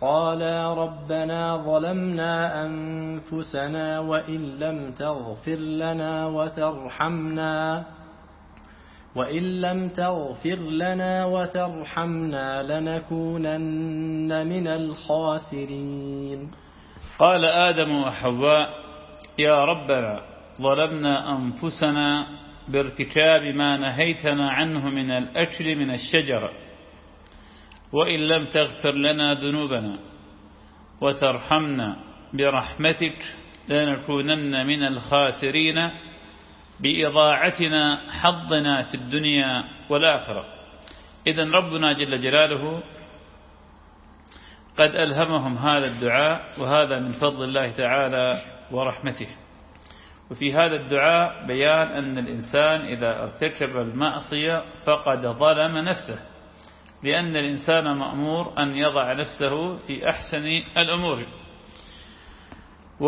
قالا ربنا ظلمنا أنفسنا وإن لم تغفر لنا وترحمنا وإن لم تغفر لنا وترحمنا لنكونن من الخاسرين. قال آدم وحواء يا ربنا ظلمنا أنفسنا بارتكاب ما نهيتنا عنه من الأكل من الشجرة. وإن لم تغفر لنا ذنوبنا وترحمنا برحمتك لنكونن من الخاسرين بإضاعتنا حظنا في الدنيا والآخرة. إذا ربنا جل جلاله قد ألهمهم هذا الدعاء وهذا من فضل الله تعالى ورحمته. وفي هذا الدعاء بيان أن الإنسان إذا ارتكب المعصية فقد ظلم نفسه. لأن الإنسان مأمور أن يضع نفسه في أحسن الأمور. و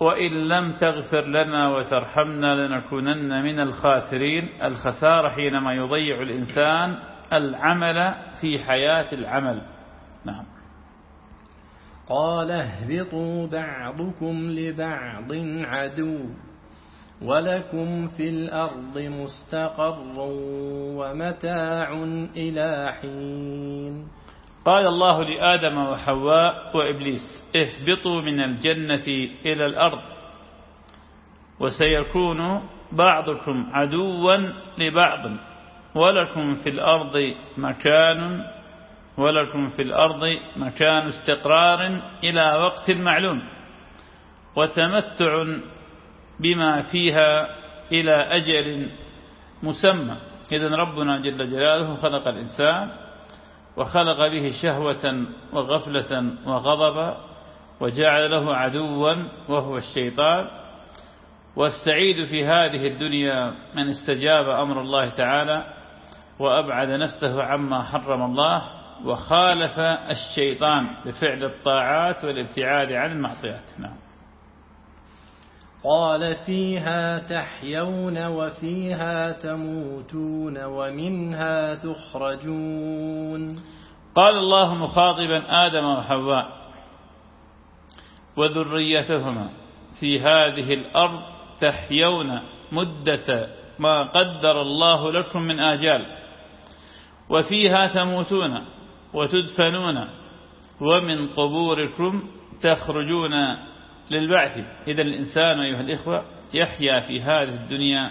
وإن لم تغفر لنا وترحمنا لنكونن من الخاسرين الخسارة حينما يضيع الإنسان العمل في حياة العمل. نعم. قال اهبطوا بعضكم لبعض عدو. ولكم في الأرض مستقر ومتاع إلى حين. قال الله لآدم وحواء وإبليس اهبطوا من الجنة إلى الأرض وسيكون بعضكم عدوا لبعض ولكم في الأرض مكان ولكم في الأرض مكان استقرار إلى وقت معلوم وتمتع بما فيها إلى أجل مسمى. إذن ربنا جل جلاله خلق الإنسان وخلق به شهوة وغفلة وغضبا وجعل له عدوا وهو الشيطان. والسعيد في هذه الدنيا من استجاب أمر الله تعالى وأبعد نفسه عما حرم الله وخالف الشيطان بفعل الطاعات والابتعاد عن المعصيات. نعم. قال فيها تحيون وفيها تموتون ومنها تخرجون. قال الله مخاطبا آدم وحواء وذريتهما في هذه الأرض تحيون مدة ما قدر الله لكم من آجال وفيها تموتون وتدفنون ومن قبوركم تخرجون للبعث. إذا الإنسان أيها الإخوة يحيا في هذه الدنيا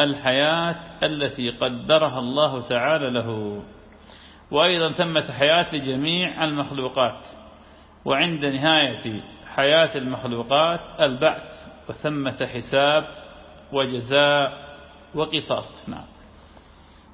الحياة التي قدرها الله تعالى له. وأيضا ثمة حياة لجميع المخلوقات. وعند نهاية حياة المخلوقات البعث وثمة حساب وجزاء وقصاص. نعم.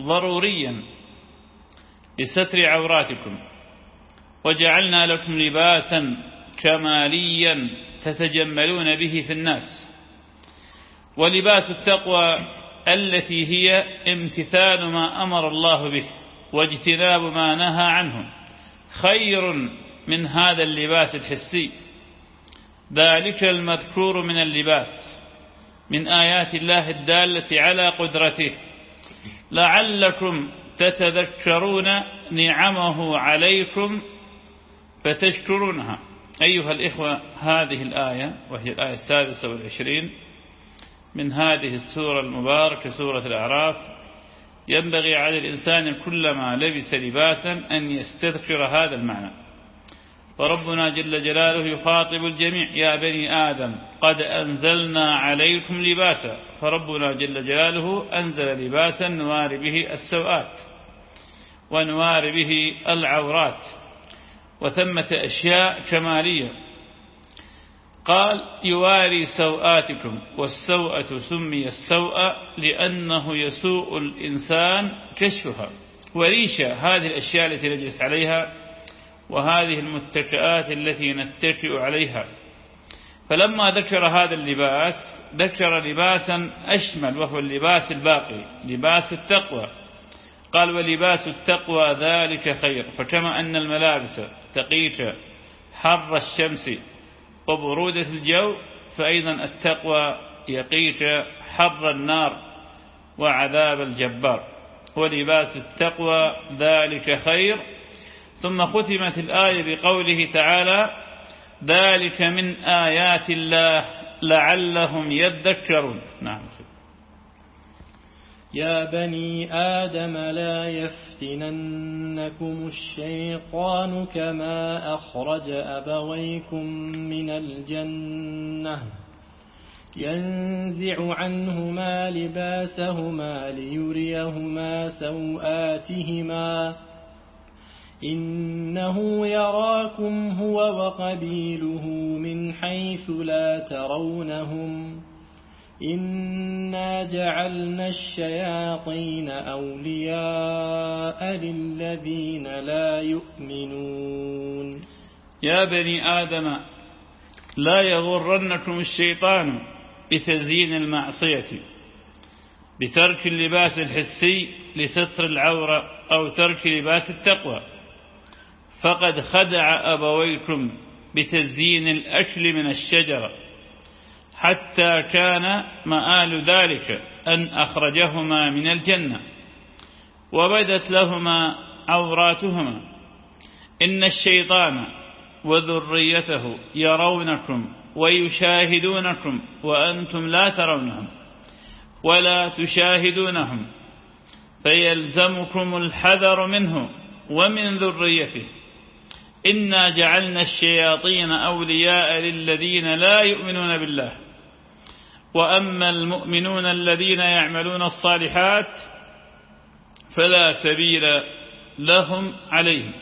ضروريا لستر عوراتكم. وجعلنا لكم لباسا كماليا تتجملون به في الناس. ولباس التقوى التي هي امتثال ما أمر الله به واجتناب ما نهى عنه. خير من هذا اللباس الحسي. ذلك المذكور من اللباس من آيات الله الدالة على قدرته. لعلكم تتذكرون نعمه عليكم فتشكرونها. أيها الإخوة هذه الآية وهي الآية السادسة والعشرين من هذه السورة المباركة سورة الأعراف. ينبغي على الإنسان كلما لبس لباسا أن يستذكر هذا المعنى. وربنا جل جلاله يخاطب الجميع. يا بني آدم قد أنزلنا عليكم لباسا. فربنا جل جلاله أنزل لباسا نواري به السوآت ونواري به العورات وثمة أشياء كمالية قال يواري سوآتكم والسوءة سمي السوء لأنه يسوء الإنسان كشفها. وريشة هذه الأشياء التي نجلس عليها وهذه المتكئات التي نتكئ عليها. فلما ذكر هذا اللباس ذكر لباسا أشمل وهو اللباس الباقي لباس التقوى. قال ولباس التقوى ذلك خير. فكما أن الملابس تقيك حر الشمس وبرودة الجو فأيضا التقوى يقيك حر النار وعذاب الجبار. ولباس التقوى ذلك خير ثم ختمت الآية بقوله تعالى ذلك من آيات الله لعلهم يذكرون. نعم. يا بني آدم لا يفتننكم الشيطان كما أخرج أبويكم من الجنة. ينزع عنهما لباسهما ليريهما سوآتهما. إنه يراكم هو وقبيله من حيث لا ترونهم إنا جعلنا الشياطين أولياء للذين لا يؤمنون. يا بني آدم لا يغرنكم الشيطان بتزيين المعصية بترك اللباس الحسي لستر العورة أو ترك لباس التقوى. فقد خدع أبويكم بتزيين الأكل من الشجرة حتى كان مآل ذلك أن أخرجهما من الجنة وبدت لهما عوراتهما. إن الشيطان وذريته يرونكم ويشاهدونكم وأنتم لا ترونهم ولا تشاهدونهم فيلزمكم الحذر منه ومن ذريته. إنا جعلنا الشياطين أولياء للذين لا يؤمنون بالله وأما المؤمنون الذين يعملون الصالحات فلا سبيل لهم عليهم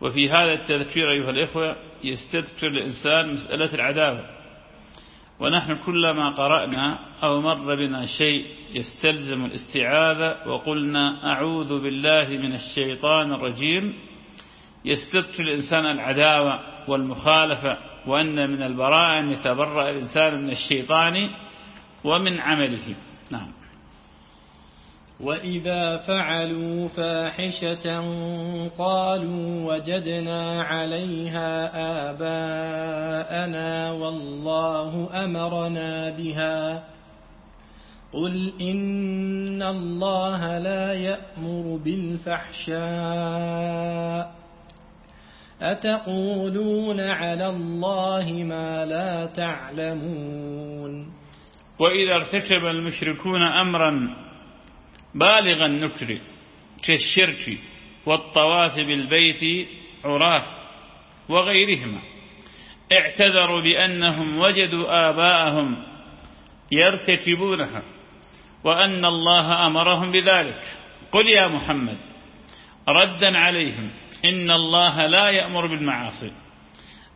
وفي هذا التذكير أيها الإخوة يستذكر الإنسان مسألة العداوة ونحن كلما قرأنا أو مر بنا شيء يستلزم الاستعاذة وقلنا أعوذ بالله من الشيطان الرجيم يستذكر الإنسان العداوة والمخالفة وأن من البراءة أن يتبرأ الإنسان من الشيطان ومن عمله. نعم. وإذا فعلوا فاحشة قالوا وجدنا عليها آباءنا والله أمرنا بها. قل إن الله لا يأمر بالفحشاء. أتقولون على الله ما لا تعلمون؟ وإذا ارتكب المشركون أمرا بالغ النكر كالشرك والطواف بالبيت عراة وغيرهما اعتذروا بأنهم وجدوا آباءهم يرتكبونها وأن الله أمرهم بذلك. قل يا محمد ردا عليهم إن الله لا يأمر بالمعاصي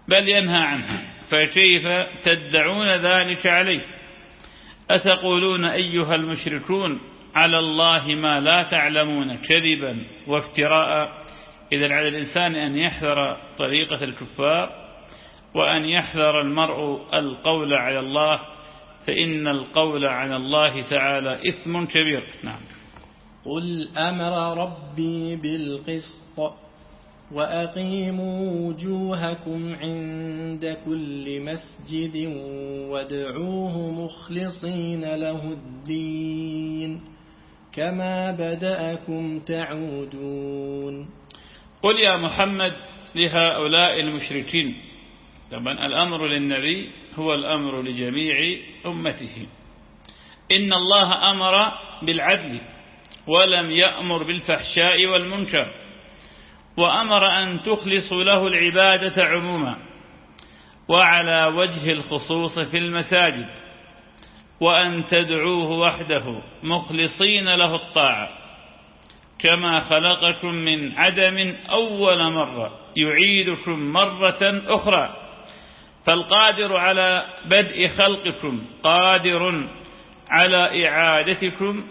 بل ينهى عنها فكيف تدعون ذلك عليه؟ أتقولون أيها المشركون على الله ما لا تعلمون كذبا وافتراء؟ إذا على الإنسان أن يحذر طريقة الكفار وأن يحذر المرء القول على الله فإن القول على الله تعالى إثم كبير. نعم. قل أمر ربي بالقسط. وأقيموا وجوهكم عند كل مسجد وادعوه مخلصين له الدين كما بدأكم تعودون. قل يا محمد لهؤلاء المشركين طبعا الأمر للنبي هو الأمر لجميع أمته. إن الله أمر بالعدل ولم يأمر بالفحشاء والمنكر. وأمر أن تخلصوا له العبادة عموما وعلى وجه الخصوص في المساجد وأن تدعوه وحده مخلصين له الطاعة كما خلقكم من عدم أول مرة يعيدكم مرة أخرى. فالقادر على بدء خلقكم قادر على إعادتكم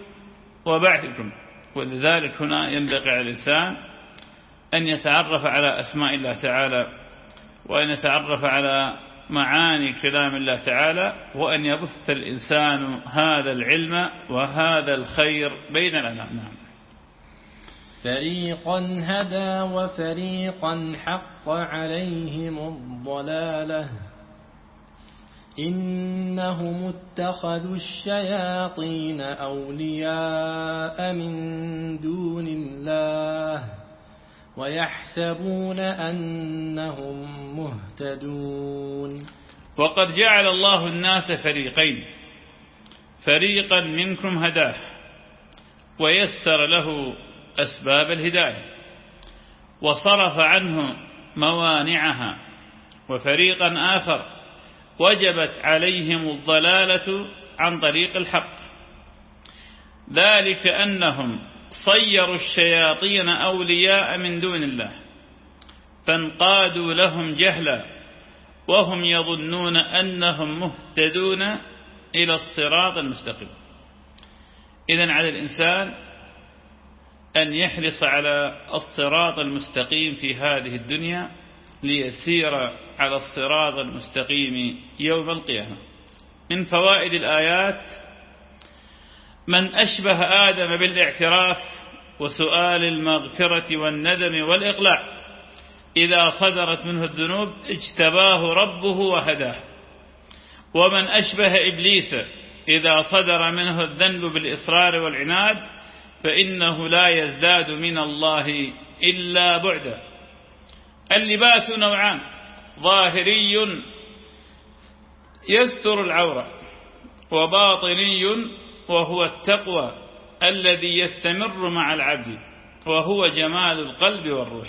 وبعثكم. ولذلك هنا ينبغي على الإنسان أن يتعرف على أسماء الله تعالى وأن يتعرف على معاني كلام الله تعالى وأن يبث الإنسان هذا العلم وهذا الخير بين الأنام. نعم. فريقا هدى وفريقا حق عليهم الضلالة. إنهم اتخذوا الشياطين أولياء من دون الله. ويحسبون أنهم مهتدون. وقد جعل الله الناس فريقين. فريقا منكم هداه ويسر له أسباب الهداية وصرف عنه موانعها وفريقا آخر وجبت عليهم الضلالة عن طريق الحق. ذلك أنهم صيروا الشياطين أولياء من دون الله فانقادوا لهم جهلا وهم يظنون أنهم مهتدون إلى الصراط المستقيم. إذن على الإنسان أن يحرص على الصراط المستقيم في هذه الدنيا ليسير على الصراط المستقيم يوم القيامة. من فوائد الآيات من أشبه آدم بالاعتراف وسؤال المغفرة والندم والإقلاع. إذا صدرت منه الذنوب اجتباه ربه وهداه. ومن أشبه إبليس إذا صدر منه الذنب بالإصرار والعناد فإنه لا يزداد من الله إلا بعدا. اللباس نوعان ظاهري يستر العورة وباطني وهو التقوى الذي يستمر مع العبد وهو جمال القلب والروح.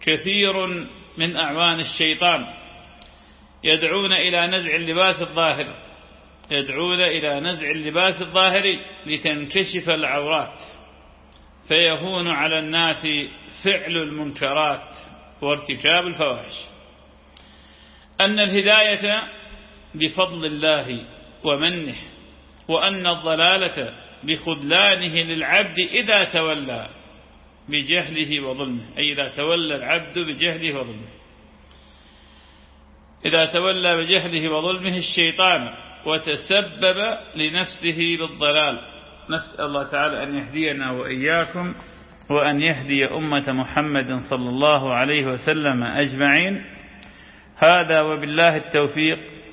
كثير من أعوان الشيطان يدعون إلى نزع اللباس الظاهر يدعون إلى نزع اللباس الظاهري لتنكشف العورات فيهون على الناس فعل المنكرات وارتكاب الفواحش. أن الهداية بفضل الله ومنه. وأن الضلالة بخذلانه للعبد إذا تولى بجهله وظلمه. أي إذا تولى العبد بجهله وظلمه. إذا تولى بجهله وظلمه الشيطان وتسبب لنفسه بالضلال. نسأل الله تعالى أن يهدينا وإياكم وأن يهدي أمة محمد صلى الله عليه وسلم أجمعين. هذا وبالله التوفيق.